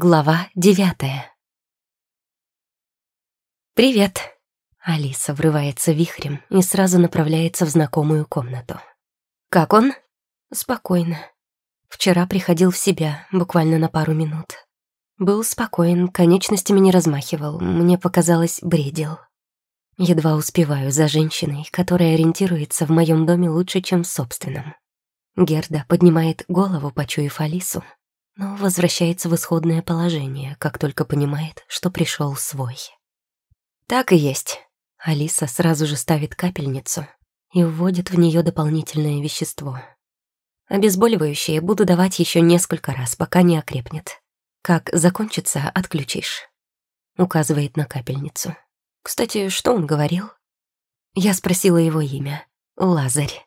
Глава девятая. «Привет!» Алиса врывается вихрем и сразу направляется в знакомую комнату. «Как он?» «Спокойно. Вчера приходил в себя, буквально на пару минут. Был спокоен, конечностями не размахивал, мне показалось, бредил. Едва успеваю за женщиной, которая ориентируется в моем доме лучше, чем в собственном. Герда поднимает голову, почуяв Алису, но возвращается в исходное положение, как только понимает, что пришел свой. Так и есть. Алиса сразу же ставит капельницу и вводит в нее дополнительное вещество. Обезболивающее буду давать еще несколько раз, пока не окрепнет. Как закончится, отключишь. Указывает на капельницу. Кстати, что он говорил? Я спросила его имя. Лазарь.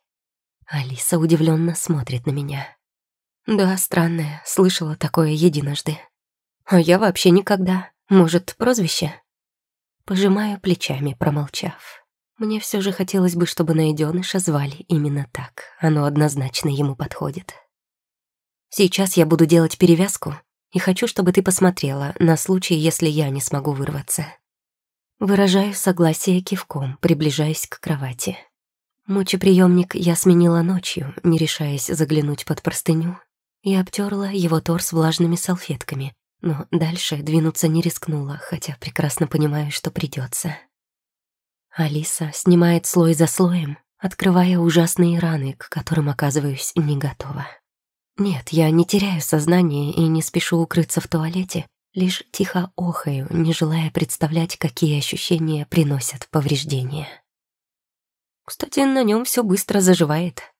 Алиса удивленно смотрит на меня. Да, странное, слышала такое единожды. А я вообще никогда. Может, прозвище? Пожимаю плечами, промолчав. Мне все же хотелось бы, чтобы найденыша звали именно так. Оно однозначно ему подходит. Сейчас я буду делать перевязку, и хочу, чтобы ты посмотрела на случай, если я не смогу вырваться. Выражаю согласие кивком, приближаясь к кровати. Мочеприемник я сменила ночью, не решаясь заглянуть под простыню и обтерла его торс влажными салфетками, но дальше двинуться не рискнула, хотя прекрасно понимаю, что придется. Алиса снимает слой за слоем, открывая ужасные раны, к которым оказываюсь не готова. Нет, я не теряю сознание и не спешу укрыться в туалете, лишь тихо охаю, не желая представлять, какие ощущения приносят повреждения. Кстати, на нем все быстро заживает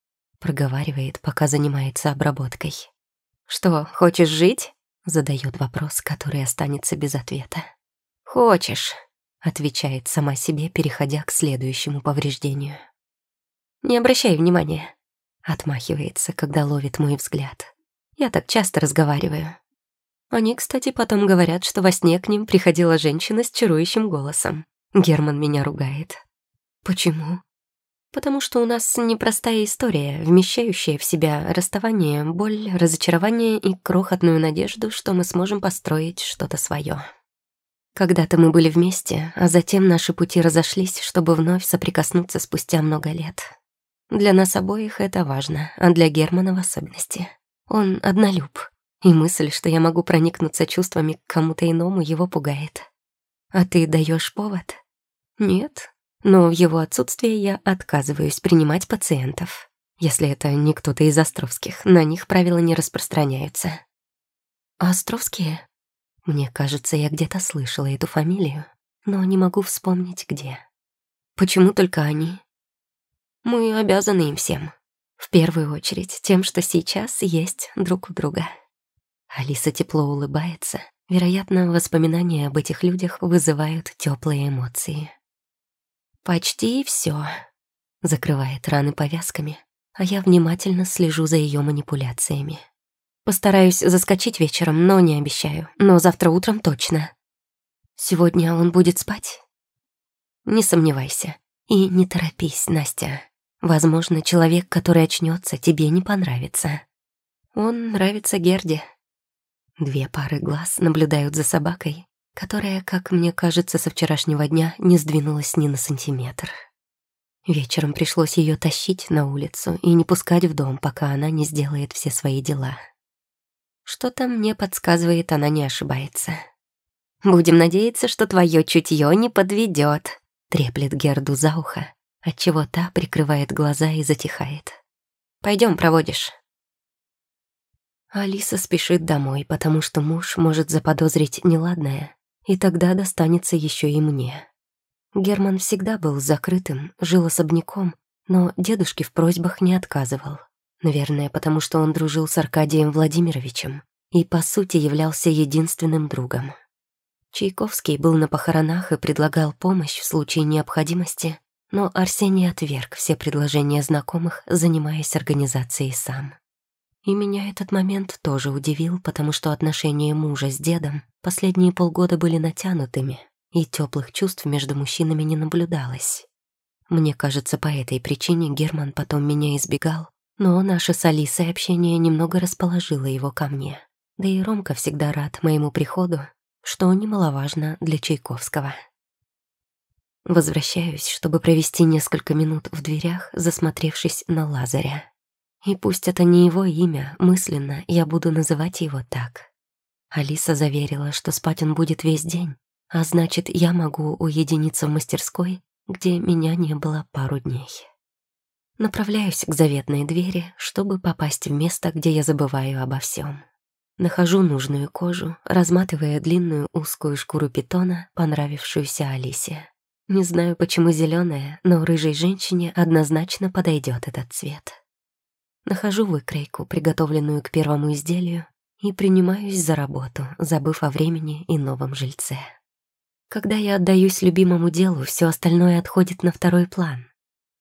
проговаривает, пока занимается обработкой. «Что, хочешь жить?» — задает вопрос, который останется без ответа. «Хочешь», — отвечает сама себе, переходя к следующему повреждению. «Не обращай внимания», — отмахивается, когда ловит мой взгляд. «Я так часто разговариваю». Они, кстати, потом говорят, что во сне к ним приходила женщина с чарующим голосом. Герман меня ругает. «Почему?» Потому что у нас непростая история, вмещающая в себя расставание, боль, разочарование и крохотную надежду, что мы сможем построить что-то свое. Когда-то мы были вместе, а затем наши пути разошлись, чтобы вновь соприкоснуться спустя много лет. Для нас обоих это важно, а для Германа в особенности. Он однолюб, и мысль, что я могу проникнуться чувствами к кому-то иному, его пугает. А ты даешь повод? Нет, но в его отсутствие я отказываюсь принимать пациентов. Если это не кто-то из Островских, на них правила не распространяются. Островские? Мне кажется, я где-то слышала эту фамилию, но не могу вспомнить, где. Почему только они? Мы обязаны им всем. В первую очередь тем, что сейчас есть друг у друга. Алиса тепло улыбается. Вероятно, воспоминания об этих людях вызывают теплые эмоции. «Почти все», — закрывает раны повязками, а я внимательно слежу за ее манипуляциями. Постараюсь заскочить вечером, но не обещаю. Но завтра утром точно. Сегодня он будет спать? Не сомневайся. И не торопись, Настя. Возможно, человек, который очнется, тебе не понравится. Он нравится Герде. Две пары глаз наблюдают за собакой, которая, как мне кажется, со вчерашнего дня не сдвинулась ни на сантиметр. Вечером пришлось ее тащить на улицу и не пускать в дом, пока она не сделает все свои дела. Что-то мне подсказывает, она не ошибается. «Будем надеяться, что твое чутье не подведет», — треплет Герду за ухо, отчего та прикрывает глаза и затихает. Пойдем, проводишь». Алиса спешит домой, потому что муж может заподозрить неладное и тогда достанется еще и мне. Герман всегда был закрытым, жил особняком, но дедушке в просьбах не отказывал. Наверное, потому что он дружил с Аркадием Владимировичем и, по сути, являлся единственным другом. Чайковский был на похоронах и предлагал помощь в случае необходимости, но Арсений отверг все предложения знакомых, занимаясь организацией сам. И меня этот момент тоже удивил, потому что отношения мужа с дедом последние полгода были натянутыми, и теплых чувств между мужчинами не наблюдалось. Мне кажется, по этой причине Герман потом меня избегал, но наше с Алисой общение немного расположило его ко мне. Да и Ромка всегда рад моему приходу, что немаловажно для Чайковского. Возвращаюсь, чтобы провести несколько минут в дверях, засмотревшись на Лазаря. И пусть это не его имя, мысленно я буду называть его так. Алиса заверила, что спать он будет весь день, а значит, я могу уединиться в мастерской, где меня не было пару дней. Направляюсь к заветной двери, чтобы попасть в место, где я забываю обо всем. Нахожу нужную кожу, разматывая длинную узкую шкуру питона, понравившуюся Алисе. Не знаю, почему зеленая, но рыжей женщине однозначно подойдет этот цвет. Нахожу выкройку, приготовленную к первому изделию, и принимаюсь за работу, забыв о времени и новом жильце. Когда я отдаюсь любимому делу, все остальное отходит на второй план.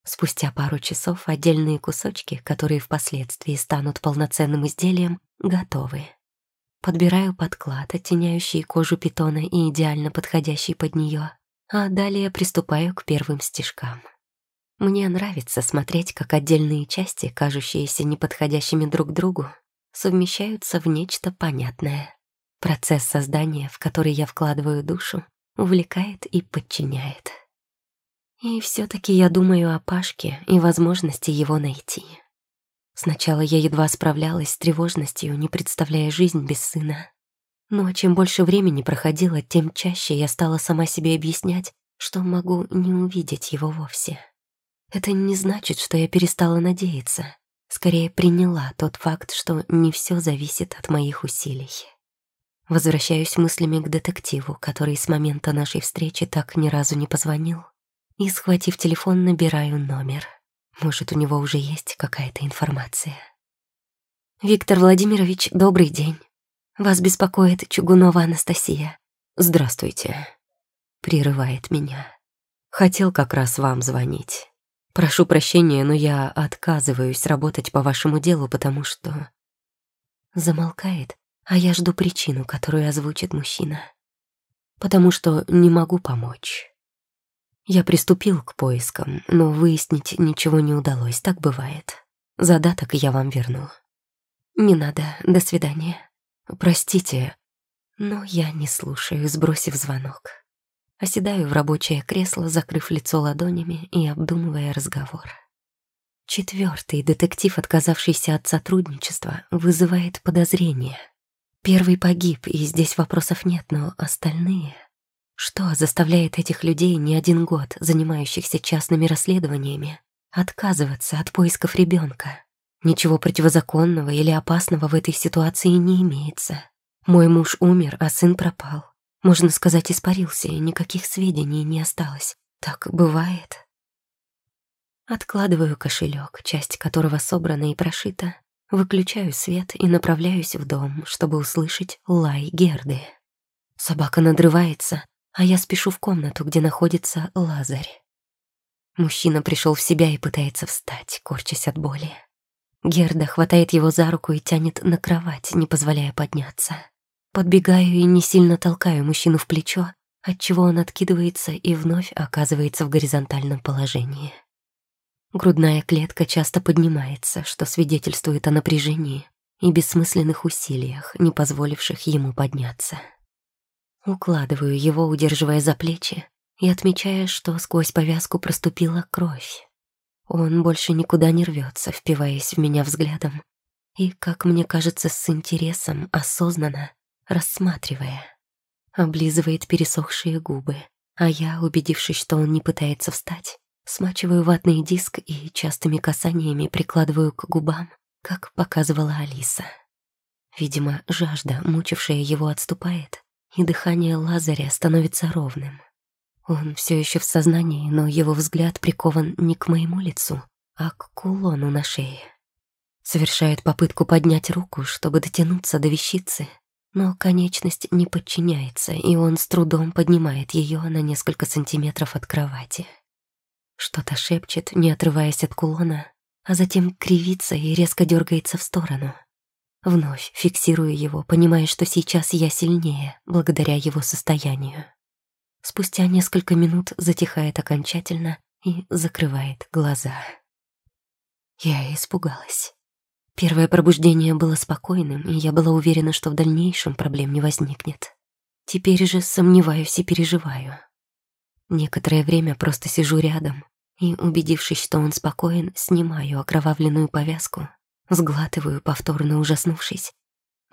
Спустя пару часов отдельные кусочки, которые впоследствии станут полноценным изделием, готовы. Подбираю подклад, оттеняющий кожу питона и идеально подходящий под нее, а далее приступаю к первым стежкам. Мне нравится смотреть, как отдельные части, кажущиеся неподходящими друг другу, совмещаются в нечто понятное. Процесс создания, в который я вкладываю душу, увлекает и подчиняет. И все таки я думаю о Пашке и возможности его найти. Сначала я едва справлялась с тревожностью, не представляя жизнь без сына. Но чем больше времени проходило, тем чаще я стала сама себе объяснять, что могу не увидеть его вовсе. Это не значит, что я перестала надеяться. Скорее приняла тот факт, что не все зависит от моих усилий. Возвращаюсь мыслями к детективу, который с момента нашей встречи так ни разу не позвонил, и, схватив телефон, набираю номер. Может, у него уже есть какая-то информация. «Виктор Владимирович, добрый день. Вас беспокоит Чугунова Анастасия. Здравствуйте», — прерывает меня. «Хотел как раз вам звонить. Прошу прощения, но я отказываюсь работать по вашему делу, потому что...» Замолкает, а я жду причину, которую озвучит мужчина. «Потому что не могу помочь». Я приступил к поискам, но выяснить ничего не удалось, так бывает. Задаток я вам верну. Не надо, до свидания. Простите, но я не слушаю, сбросив звонок. Оседаю в рабочее кресло, закрыв лицо ладонями и обдумывая разговор. Четвертый детектив, отказавшийся от сотрудничества, вызывает подозрения. Первый погиб, и здесь вопросов нет, но остальные... Что заставляет этих людей не один год, занимающихся частными расследованиями, отказываться от поисков ребенка? Ничего противозаконного или опасного в этой ситуации не имеется. Мой муж умер, а сын пропал. Можно сказать, испарился, и никаких сведений не осталось. Так бывает. Откладываю кошелек, часть которого собрана и прошита, выключаю свет и направляюсь в дом, чтобы услышать лай Герды. Собака надрывается, а я спешу в комнату, где находится Лазарь. Мужчина пришел в себя и пытается встать, корчась от боли. Герда хватает его за руку и тянет на кровать, не позволяя подняться. Подбегаю и не сильно толкаю мужчину в плечо, отчего он откидывается и вновь оказывается в горизонтальном положении. Грудная клетка часто поднимается, что свидетельствует о напряжении и бессмысленных усилиях, не позволивших ему подняться. Укладываю его, удерживая за плечи, и отмечая, что сквозь повязку проступила кровь. Он больше никуда не рвется, впиваясь в меня взглядом, и, как мне кажется, с интересом, осознанно, рассматривая. Облизывает пересохшие губы, а я, убедившись, что он не пытается встать, смачиваю ватный диск и частыми касаниями прикладываю к губам, как показывала Алиса. Видимо, жажда, мучившая его, отступает, и дыхание Лазаря становится ровным. Он все еще в сознании, но его взгляд прикован не к моему лицу, а к кулону на шее. Совершает попытку поднять руку, чтобы дотянуться до вещицы, но конечность не подчиняется, и он с трудом поднимает ее на несколько сантиметров от кровати. Что-то шепчет, не отрываясь от кулона, а затем кривится и резко дергается в сторону — Вновь фиксирую его, понимая, что сейчас я сильнее, благодаря его состоянию. Спустя несколько минут затихает окончательно и закрывает глаза. Я испугалась. Первое пробуждение было спокойным, и я была уверена, что в дальнейшем проблем не возникнет. Теперь же сомневаюсь и переживаю. Некоторое время просто сижу рядом и, убедившись, что он спокоен, снимаю окровавленную повязку, сглатываю, повторно ужаснувшись,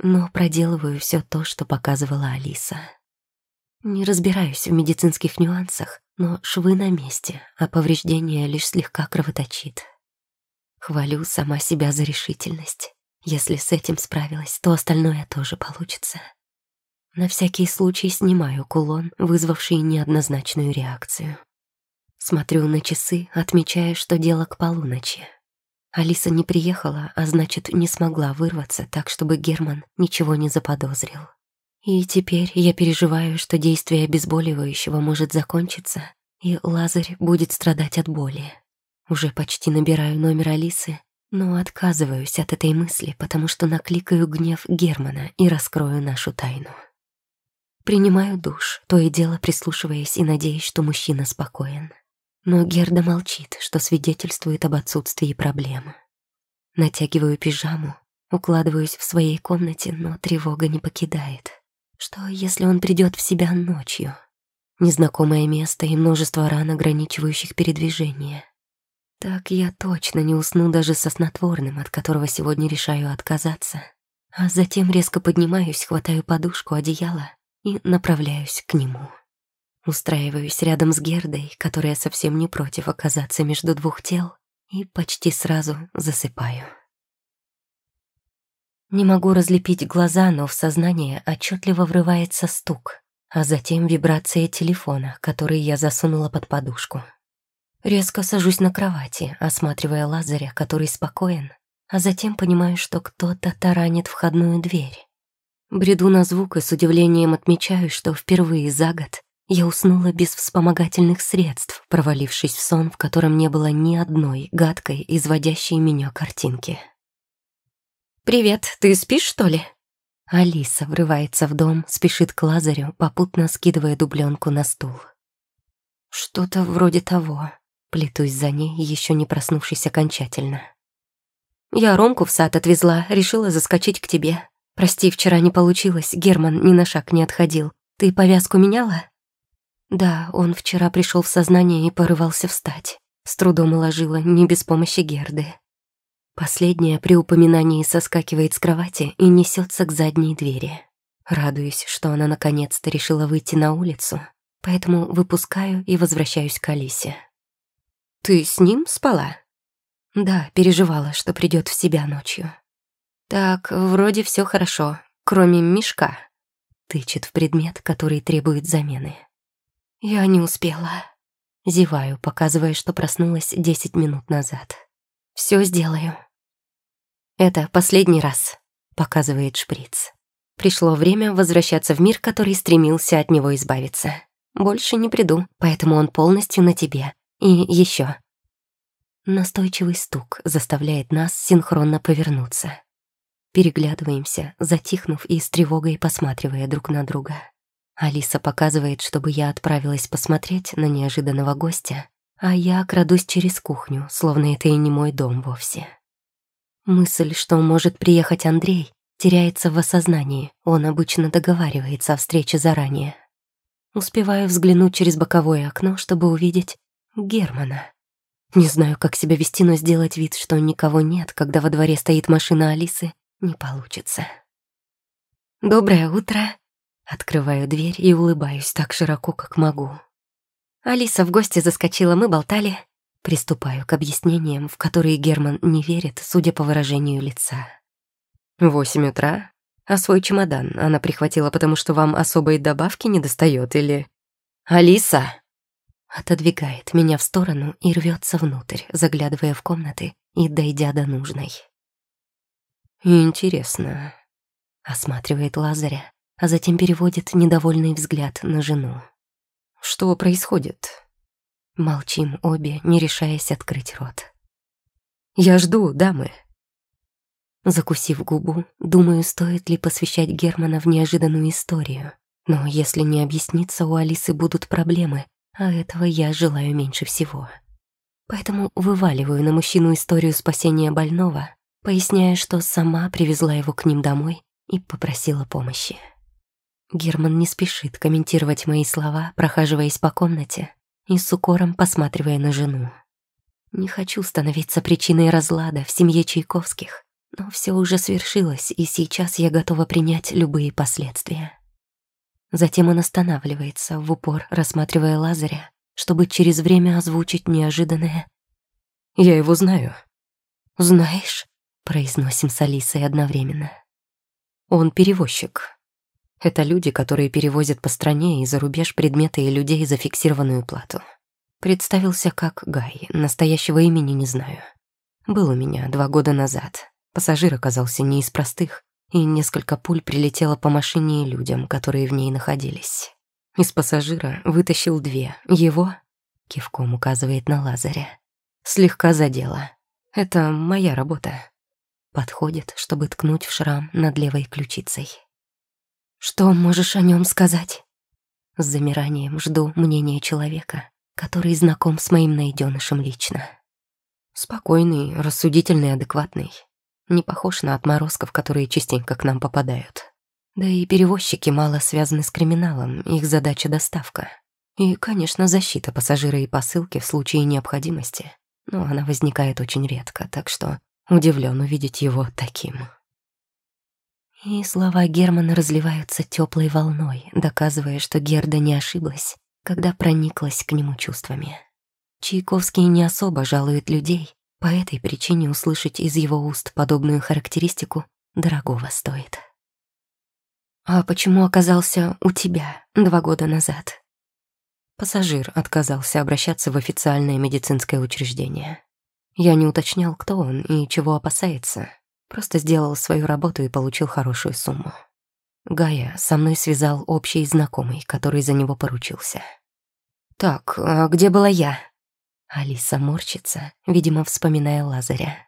но проделываю все то, что показывала Алиса. Не разбираюсь в медицинских нюансах, но швы на месте, а повреждение лишь слегка кровоточит. Хвалю сама себя за решительность. Если с этим справилась, то остальное тоже получится. На всякий случай снимаю кулон, вызвавший неоднозначную реакцию. Смотрю на часы, отмечая, что дело к полуночи. Алиса не приехала, а значит, не смогла вырваться так, чтобы Герман ничего не заподозрил. И теперь я переживаю, что действие обезболивающего может закончиться, и Лазарь будет страдать от боли. Уже почти набираю номер Алисы, но отказываюсь от этой мысли, потому что накликаю гнев Германа и раскрою нашу тайну. Принимаю душ, то и дело прислушиваясь и надеясь, что мужчина спокоен. Но Герда молчит, что свидетельствует об отсутствии проблемы. Натягиваю пижаму, укладываюсь в своей комнате, но тревога не покидает. Что, если он придет в себя ночью? Незнакомое место и множество ран, ограничивающих передвижение. Так я точно не усну даже со снотворным, от которого сегодня решаю отказаться. А затем резко поднимаюсь, хватаю подушку, одеяло и направляюсь к нему. Устраиваюсь рядом с Гердой, которая совсем не против оказаться между двух тел, и почти сразу засыпаю. Не могу разлепить глаза, но в сознание отчетливо врывается стук, а затем вибрация телефона, который я засунула под подушку. Резко сажусь на кровати, осматривая Лазаря, который спокоен, а затем понимаю, что кто-то таранит входную дверь. Бреду на звук и с удивлением отмечаю, что впервые за год я уснула без вспомогательных средств, провалившись в сон, в котором не было ни одной гадкой, изводящей меня картинки. «Привет, ты спишь, что ли?» Алиса врывается в дом, спешит к Лазарю, попутно скидывая дубленку на стул. Что-то вроде того. Плетусь за ней, еще не проснувшись окончательно. «Я Ромку в сад отвезла, решила заскочить к тебе. Прости, вчера не получилось, Герман ни на шаг не отходил. Ты повязку меняла?» «Да, он вчера пришел в сознание и порывался встать. С трудом уложила, не без помощи Герды. Последняя при упоминании соскакивает с кровати и несется к задней двери. Радуюсь, что она наконец-то решила выйти на улицу, поэтому выпускаю и возвращаюсь к Алисе. «Ты с ним спала?» «Да, переживала, что придет в себя ночью». «Так, вроде все хорошо, кроме мешка», — тычет в предмет, который требует замены. «Я не успела». Зеваю, показывая, что проснулась десять минут назад. Все сделаю». «Это последний раз», — показывает шприц. Пришло время возвращаться в мир, который стремился от него избавиться. Больше не приду, поэтому он полностью на тебе. И еще. Настойчивый стук заставляет нас синхронно повернуться. Переглядываемся, затихнув и с тревогой посматривая друг на друга. Алиса показывает, чтобы я отправилась посмотреть на неожиданного гостя, а я крадусь через кухню, словно это и не мой дом вовсе. Мысль, что может приехать Андрей, теряется в осознании. Он обычно договаривается о встрече заранее. Успеваю взглянуть через боковое окно, чтобы увидеть Германа. Не знаю, как себя вести, но сделать вид, что никого нет, когда во дворе стоит машина Алисы, не получится. «Доброе утро!» Открываю дверь и улыбаюсь так широко, как могу. Алиса в гости заскочила, мы болтали. Приступаю к объяснениям, в которые Герман не верит, судя по выражению лица. «Восемь утра? А свой чемодан она прихватила, потому что вам особой добавки не достает, или...» «Алиса!» Отодвигает меня в сторону и рвется внутрь, заглядывая в комнаты и дойдя до нужной. «Интересно», — осматривает Лазаря, а затем переводит недовольный взгляд на жену. «Что происходит?» Молчим обе, не решаясь открыть рот. «Я жду, дамы». Закусив губу, думаю, стоит ли посвящать Германа в неожиданную историю. Но если не объясниться, у Алисы будут проблемы, а этого я желаю меньше всего. Поэтому вываливаю на мужчину историю спасения больного, поясняя, что сама привезла его к ним домой и попросила помощи. Герман не спешит комментировать мои слова, прохаживаясь по комнате и с укором посматривая на жену. Не хочу становиться причиной разлада в семье Чайковских, но все уже свершилось, и сейчас я готова принять любые последствия. Затем он останавливается, в упор рассматривая Лазаря, чтобы через время озвучить неожиданное «Я его знаю». «Знаешь?» — произносим с Алисой одновременно. «Он перевозчик. Это люди, которые перевозят по стране и за рубеж предметы и людей за фиксированную плату. Представился как Гай, настоящего имени не знаю. Был у меня два года назад. Пассажир оказался не из простых, и несколько пуль прилетело по машине и людям, которые в ней находились. Из пассажира вытащил две. Его, кивком указывает на Лазаря, слегка задело. Это моя работа. Подходит, чтобы ткнуть в шрам над левой ключицей. Что можешь о нем сказать? С замиранием жду мнения человека, который знаком с моим найденышем лично. Спокойный, рассудительный, адекватный. Не похож на отморозков, которые частенько к нам попадают. Да и перевозчики мало связаны с криминалом, их задача — доставка. И, конечно, защита пассажира и посылки в случае необходимости. Но она возникает очень редко, так что удивлен увидеть его таким. И слова Германа разливаются теплой волной, доказывая, что Герда не ошиблась, когда прониклась к нему чувствами. Чайковский не особо жалует людей, по этой причине услышать из его уст подобную характеристику дорогого стоит. «А почему оказался у тебя два года назад?» Пассажир отказался обращаться в официальное медицинское учреждение. Я не уточнял, кто он и чего опасается, просто сделал свою работу и получил хорошую сумму. Гая со мной связал общий знакомый, который за него поручился. «Так, а где была я?» Алиса морщится, видимо, вспоминая Лазаря.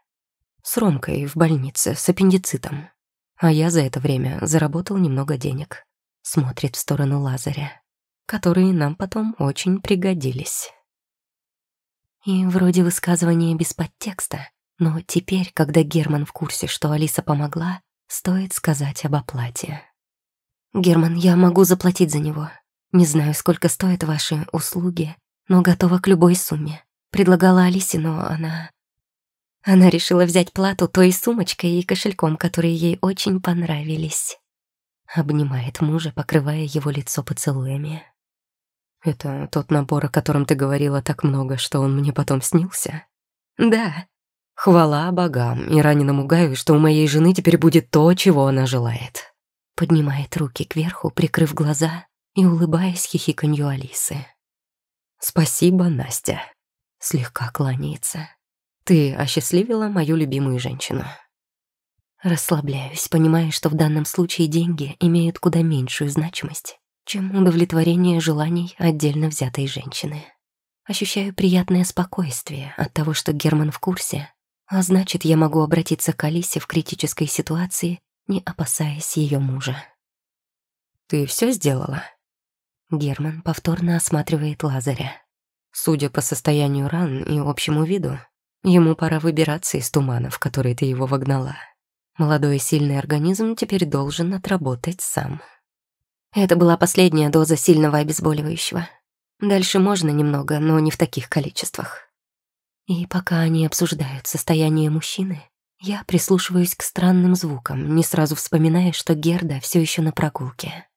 С Ромкой в больнице с аппендицитом. А я за это время заработал немного денег. Смотрит в сторону Лазаря, которые нам потом очень пригодились. И вроде высказывания без подтекста, но теперь, когда Герман в курсе, что Алиса помогла, стоит сказать об оплате. «Герман, я могу заплатить за него. Не знаю, сколько стоят ваши услуги, но готова к любой сумме. Предлагала Алисе, но она... Она решила взять плату той сумочкой и кошельком, которые ей очень понравились. Обнимает мужа, покрывая его лицо поцелуями. «Это тот набор, о котором ты говорила так много, что он мне потом снился?» «Да». «Хвала богам и раненому Гаю, что у моей жены теперь будет то, чего она желает». Поднимает руки кверху, прикрыв глаза и улыбаясь хихиканью Алисы. «Спасибо, Настя», — слегка кланяется. «Ты осчастливила мою любимую женщину». Расслабляюсь, понимая, что в данном случае деньги имеют куда меньшую значимость, чем удовлетворение желаний отдельно взятой женщины. Ощущаю приятное спокойствие от того, что Герман в курсе, а значит, я могу обратиться к Алисе в критической ситуации, не опасаясь ее мужа. «Ты все сделала?» Герман повторно осматривает Лазаря. Судя по состоянию ран и общему виду, ему пора выбираться из тумана, в который ты его вогнала. Молодой и сильный организм теперь должен отработать сам. Это была последняя доза сильного обезболивающего. Дальше можно немного, но не в таких количествах. И пока они обсуждают состояние мужчины, я прислушиваюсь к странным звукам, не сразу вспоминая, что Герда все еще на прогулке.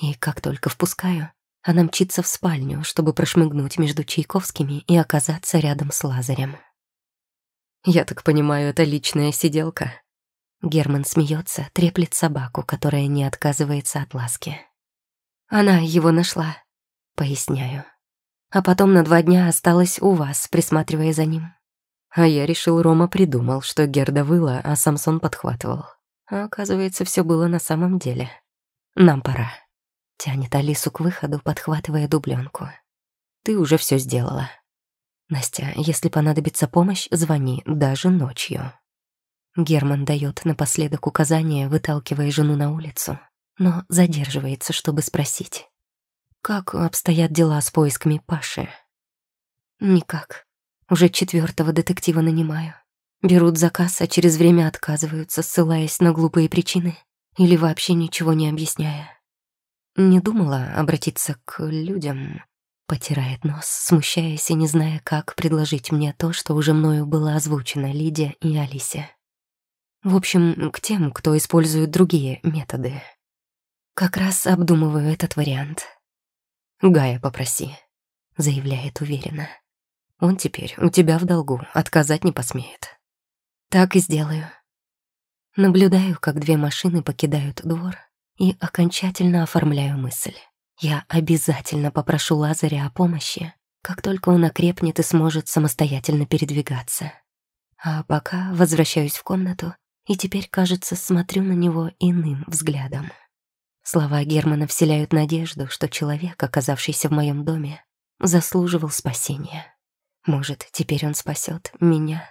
И как только впускаю, она мчится в спальню, чтобы прошмыгнуть между Чайковскими и оказаться рядом с Лазарем. «Я так понимаю, это личная сиделка?» Герман смеется, треплет собаку, которая не отказывается от ласки. «Она его нашла», — поясняю. «А потом на два дня осталась у вас, присматривая за ним». А я решил, Рома придумал, что Герда выла, а Самсон подхватывал. А оказывается, все было на самом деле. Нам пора. Тянет Алису к выходу, подхватывая дубленку. «Ты уже все сделала. Настя, если понадобится помощь, звони, даже ночью». Герман дает напоследок указание, выталкивая жену на улицу, но задерживается, чтобы спросить. «Как обстоят дела с поисками Паши?» «Никак. Уже четвертого детектива нанимаю. Берут заказ, а через время отказываются, ссылаясь на глупые причины или вообще ничего не объясняя. Не думала обратиться к людям, потирает нос, смущаясь и не зная, как предложить мне то, что уже мною было озвучено Лиде и Алисе. В общем, к тем, кто использует другие методы. Как раз обдумываю этот вариант. «Гая попроси», — заявляет уверенно. «Он теперь у тебя в долгу, отказать не посмеет». «Так и сделаю». Наблюдаю, как две машины покидают двор, и окончательно оформляю мысль. Я обязательно попрошу Лазаря о помощи, как только он окрепнет и сможет самостоятельно передвигаться. А пока возвращаюсь в комнату и теперь, кажется, смотрю на него иным взглядом. Слова Германа вселяют надежду, что человек, оказавшийся в моем доме, заслуживал спасения. Может, теперь он спасет меня